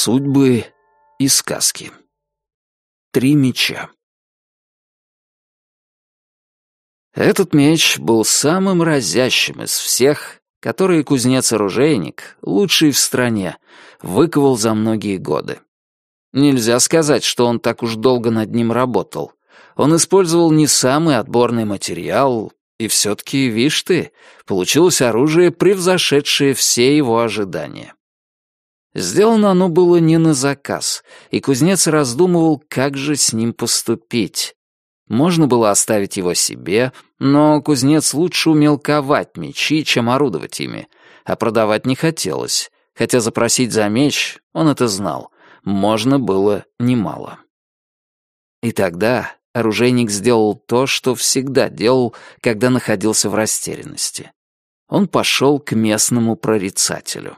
Судьбы и сказки. Три меча. Этот меч был самым разящим из всех, которые кузнец-оружейник, лучший в стране, выковал за многие годы. Нельзя сказать, что он так уж долго над ним работал. Он использовал не самый отборный материал, и все-таки, вишь ты, получилось оружие, превзошедшее все его ожидания. Сделано оно было не на заказ, и кузнец раздумывал, как же с ним поступить. Можно было оставить его себе, но кузнец лучше умел ковать мечи, чем орудовать ими, а продавать не хотелось, хотя запросить за меч, он это знал, можно было немало. И тогда оружейник сделал то, что всегда делал, когда находился в растерянности. Он пошел к местному прорицателю.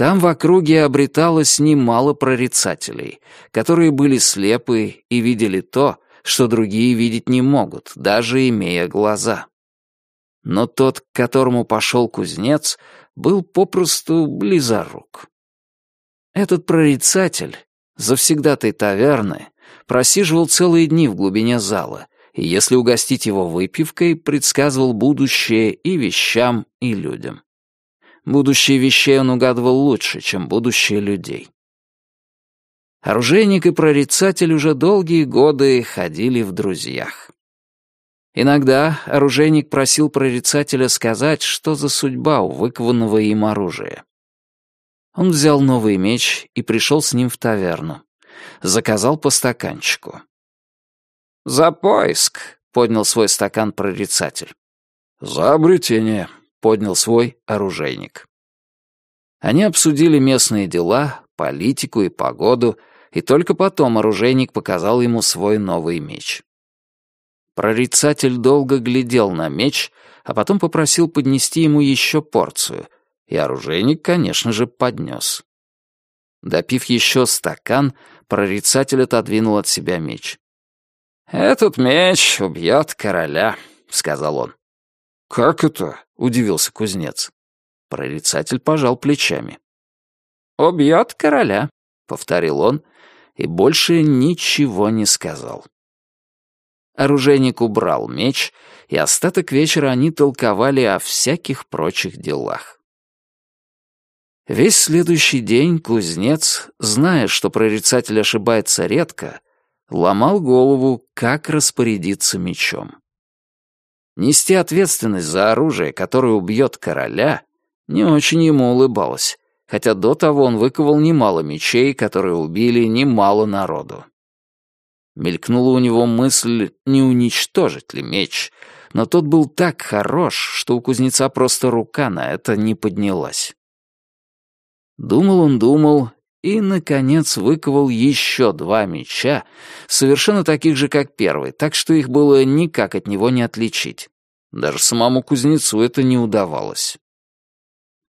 Там в округе обреталось немало прорицателей, которые были слепы и видели то, что другие видеть не могут, даже имея глаза. Но тот, к которому пошел кузнец, был попросту близорук. Этот прорицатель, завсегдатай таверны, просиживал целые дни в глубине зала, и если угостить его выпивкой, предсказывал будущее и вещам, и людям. Будущее вещей он угадывал лучше, чем будущее людей. Оружейник и прорицатель уже долгие годы ходили в друзьях. Иногда оружейник просил прорицателя сказать, что за судьба у выкованного им оружия. Он взял новый меч и пришел с ним в таверну. Заказал по стаканчику. «За поиск!» — поднял свой стакан прорицатель. «За обретение!» Поднял свой оружейник. Они обсудили местные дела, политику и погоду, и только потом оружейник показал ему свой новый меч. Прорицатель долго глядел на меч, а потом попросил поднести ему еще порцию, и оружейник, конечно же, поднес. Допив еще стакан, прорицатель отодвинул от себя меч. «Этот меч убьет короля», — сказал он. «Как это?» — удивился кузнец. Прорицатель пожал плечами. «Убьет короля», — повторил он, и больше ничего не сказал. Оружейник убрал меч, и остаток вечера они толковали о всяких прочих делах. Весь следующий день кузнец, зная, что прорицатель ошибается редко, ломал голову, как распорядиться мечом. Нести ответственность за оружие, которое убьет короля, не очень ему улыбалось, хотя до того он выковал немало мечей, которые убили немало народу. Мелькнула у него мысль, не уничтожить ли меч, но тот был так хорош, что у кузнеца просто рука на это не поднялась. Думал он, думал, и, наконец, выковал еще два меча, совершенно таких же, как первый, так что их было никак от него не отличить. Даже самому кузнецу это не удавалось.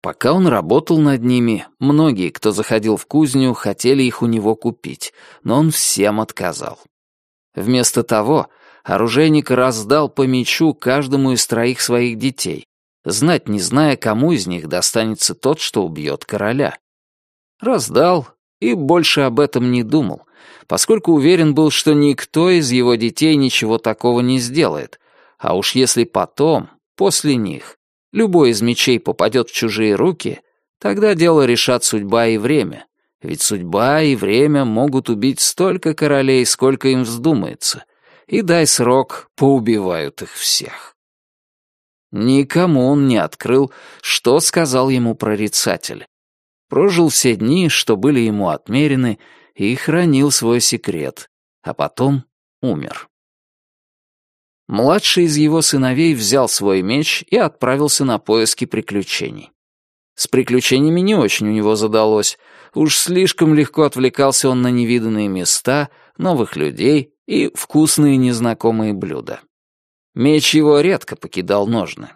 Пока он работал над ними, многие, кто заходил в кузню, хотели их у него купить, но он всем отказал. Вместо того, оружейник раздал по мечу каждому из троих своих детей, знать не зная, кому из них достанется тот, что убьет короля. Раздал и больше об этом не думал, поскольку уверен был, что никто из его детей ничего такого не сделает, а уж если потом, после них, любой из мечей попадет в чужие руки, тогда дело решат судьба и время, ведь судьба и время могут убить столько королей, сколько им вздумается, и дай срок, поубивают их всех. Никому он не открыл, что сказал ему прорицатель, прожил все дни, что были ему отмерены, и хранил свой секрет, а потом умер. Младший из его сыновей взял свой меч и отправился на поиски приключений. С приключениями не очень у него задалось, уж слишком легко отвлекался он на невиданные места, новых людей и вкусные незнакомые блюда. Меч его редко покидал ножны.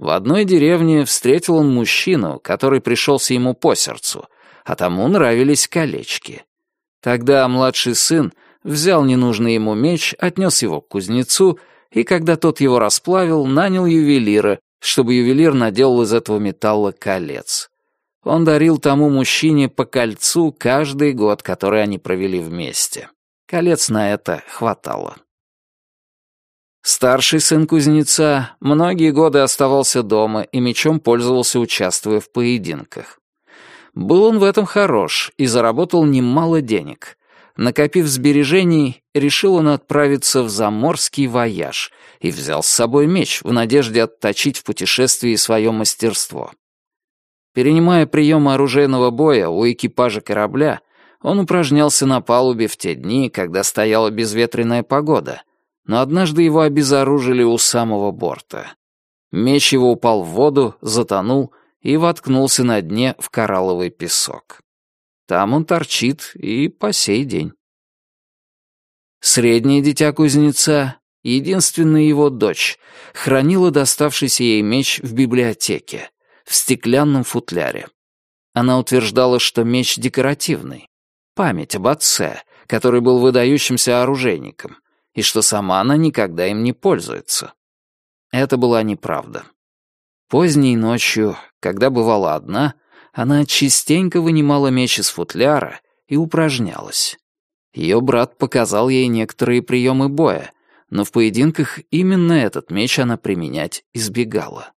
В одной деревне встретил он мужчину, который пришелся ему по сердцу, а тому нравились колечки. Тогда младший сын взял ненужный ему меч, отнес его к кузнецу, и когда тот его расплавил, нанял ювелира, чтобы ювелир наделал из этого металла колец. Он дарил тому мужчине по кольцу каждый год, который они провели вместе. Колец на это хватало. Старший сын кузнеца многие годы оставался дома и мечом пользовался, участвуя в поединках. Был он в этом хорош и заработал немало денег. Накопив сбережений, решил он отправиться в заморский вояж и взял с собой меч в надежде отточить в путешествии свое мастерство. Перенимая приемы оружейного боя у экипажа корабля, он упражнялся на палубе в те дни, когда стояла безветренная погода, но однажды его обезоружили у самого борта. Меч его упал в воду, затонул и воткнулся на дне в коралловый песок. Там он торчит и по сей день. Среднее дитя кузнеца, единственная его дочь, хранила доставшийся ей меч в библиотеке, в стеклянном футляре. Она утверждала, что меч декоративный, память об отце, который был выдающимся оружейником, и что сама она никогда им не пользуется. Это была неправда. Поздней ночью, когда бывала одна, она частенько вынимала меч из футляра и упражнялась. Ее брат показал ей некоторые приемы боя, но в поединках именно этот меч она применять избегала.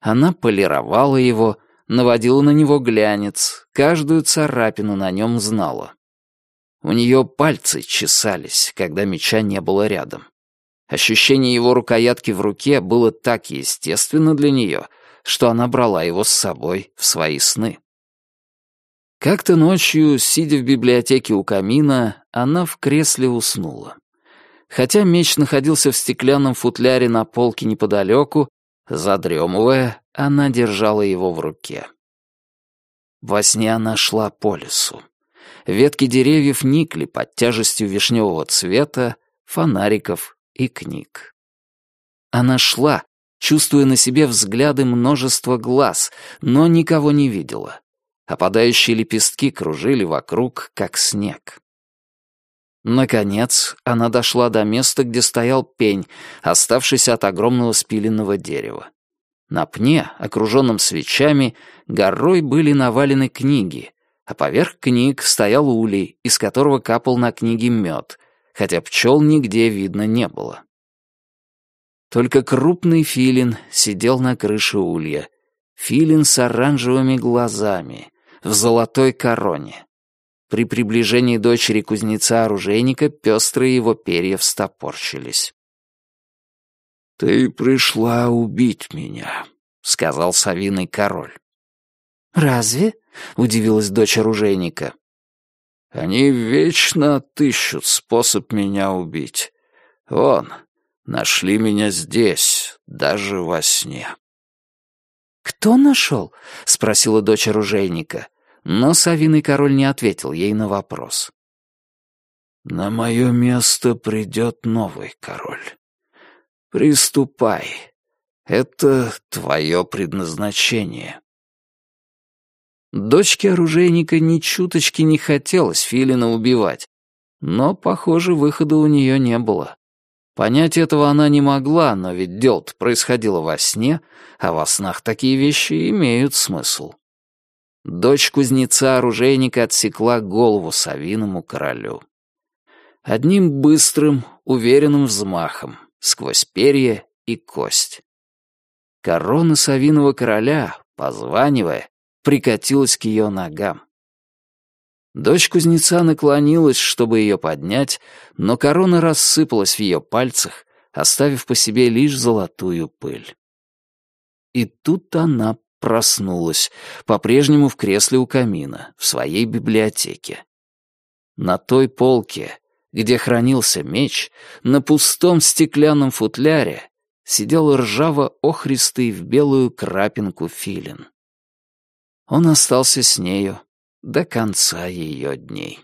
Она полировала его, наводила на него глянец, каждую царапину на нем знала. У нее пальцы чесались, когда меча не было рядом. Ощущение его рукоятки в руке было так естественно для нее, что она брала его с собой в свои сны. Как-то ночью, сидя в библиотеке у камина, она в кресле уснула. Хотя меч находился в стеклянном футляре на полке неподалеку, задремывая, она держала его в руке. Во сне она шла по лесу. Ветки деревьев никли под тяжестью вишневого цвета, фонариков и книг. Она шла, чувствуя на себе взгляды множества глаз, но никого не видела. Опадающие лепестки кружили вокруг, как снег. Наконец, она дошла до места, где стоял пень, оставшийся от огромного спиленного дерева. На пне, окруженном свечами, горой были навалены книги, а поверх книг стоял улей, из которого капал на книги мед, хотя пчел нигде видно не было. Только крупный филин сидел на крыше улья. Филин с оранжевыми глазами, в золотой короне. При приближении дочери кузнеца-оружейника пестрые его перья встопорщились. «Ты пришла убить меня», — сказал совиный король. «Разве?» — удивилась дочь оружейника. «Они вечно отыщут способ меня убить. Вон, нашли меня здесь, даже во сне». «Кто нашел?» — спросила дочь оружейника. Но совиный король не ответил ей на вопрос. «На мое место придет новый король. Приступай. Это твое предназначение». Дочке оружейника ни чуточки не хотелось Филина убивать, но, похоже, выхода у нее не было. Понять этого она не могла, но ведь дело происходило во сне, а во снах такие вещи имеют смысл. Дочь кузнеца-оружейника отсекла голову совиному королю. Одним быстрым, уверенным взмахом, сквозь перья и кость. Корона совиного короля, позванивая, прикатилась к ее ногам. Дочь кузнеца наклонилась, чтобы ее поднять, но корона рассыпалась в ее пальцах, оставив по себе лишь золотую пыль. И тут она проснулась, по-прежнему в кресле у камина, в своей библиотеке. На той полке, где хранился меч, на пустом стеклянном футляре сидел ржаво-охристый в белую крапинку филин. Он остался с нею до конца ее дней.